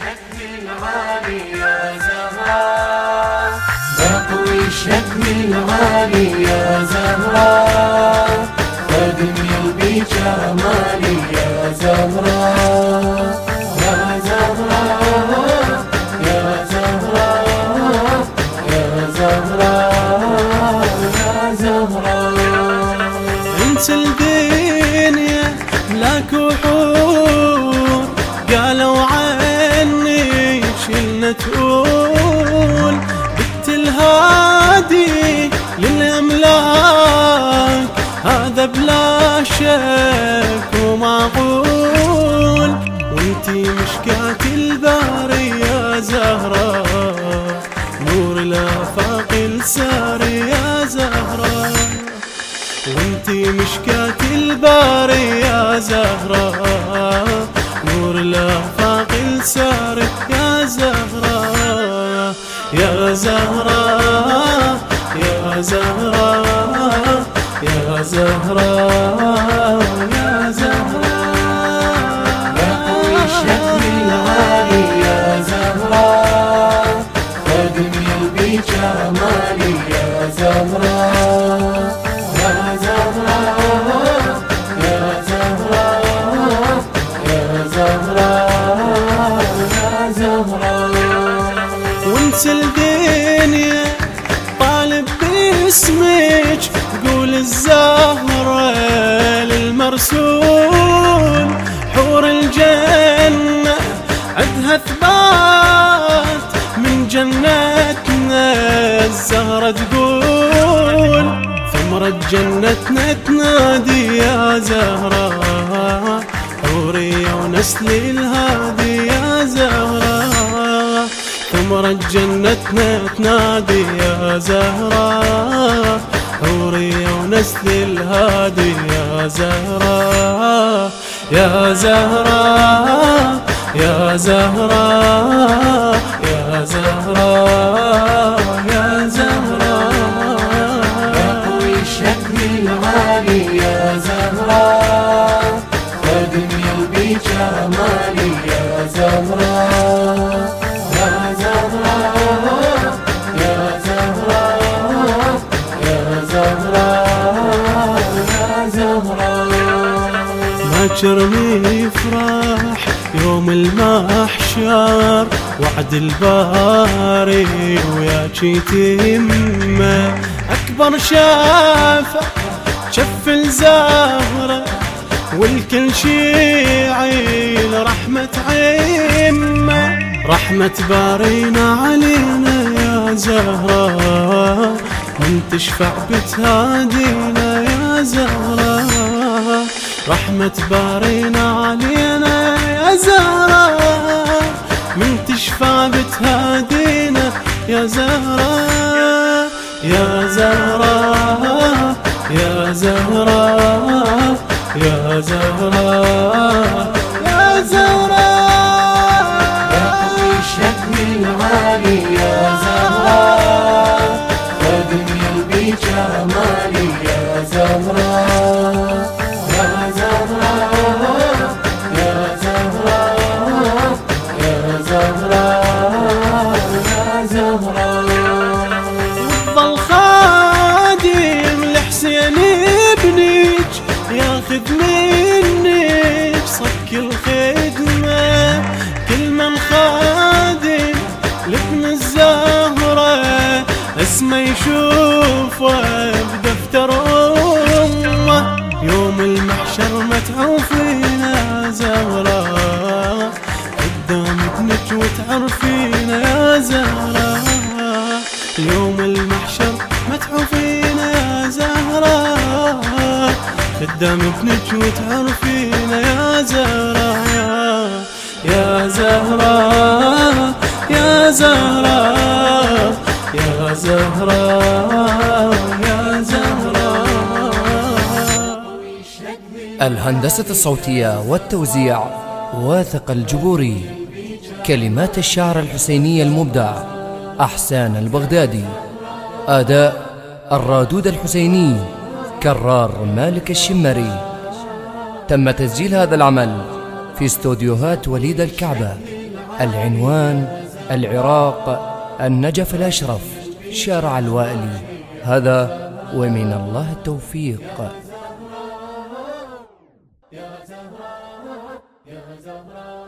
الشكل العالي يا زهراء. بقوي الشكل العالي يا زهراء. فدنيا بجمالي يا زهراء. يا زهراء يا زهراء يا زهراء يا زهراء. انت الدنيا ملاك وحور. قالوا بلا شك ومعقول وانتي مشكاة الباري يا زهراء نور الآفاق الساري يا زهراء وانتي مشكاة الباري يا زهراء نور الآفاق الساري يا زهراء يا زهراء يا زهراء يا زهراء يا زهراء بقوي الشكل العالي يا زهراء فدنيا بجمالي يا زهراء يا زهراء يا زهراء يا زهراء يا زهراء الزهرة للمرسول حور الجنة عدها ثبات من جنتنا الزهرة تقول ثمرة جنتنا تنادي يا زهراء حورية ونسل الهادي يا زهراء ثمرة جنتنا تنادي يا زهراء حورية ونسل الهادي يا زهراء يا زهراء يا زهراء يا زهراء يا زهراء بقوي الشكل العالي يا زهراء فدنيا بجمالي يا زهراء ما ترمي يفرح يوم المحشر وعد الباري وياك تيمه أكبر شافع شف الزهرة والكل شيعيل رحمة عمه. رحمة بارينا علينا يا زهراء من تشفع بتهادينا. رحمة بارينا علينا يا زهراء من تشفع بتهادينا يا زهراء يا زهراء يا زهراء يا زهراء يا زهراء ظل خادم لحسين ابنك ياخذ منك صك الخدمة. كل من خادم لابن الزهرة اسمه يشوفه بدفتر قدام ابنك وتعرفين يا زهرة يا- يا زهرة يا زهرة يا زهرة يا زهرة. الهندسة الصوتية والتوزيع واثق الجبوري. كلمات الشعر الحسيني المبدع أحسان البغدادي. أداء الرادود الحسيني. كرار مالك الشمري. تم تسجيل هذا العمل في استوديوهات وليد الكعبة. العنوان العراق النجف الأشرف. شارع الوالي هذا ومن الله التوفيق. يا زهراء يا زهراء.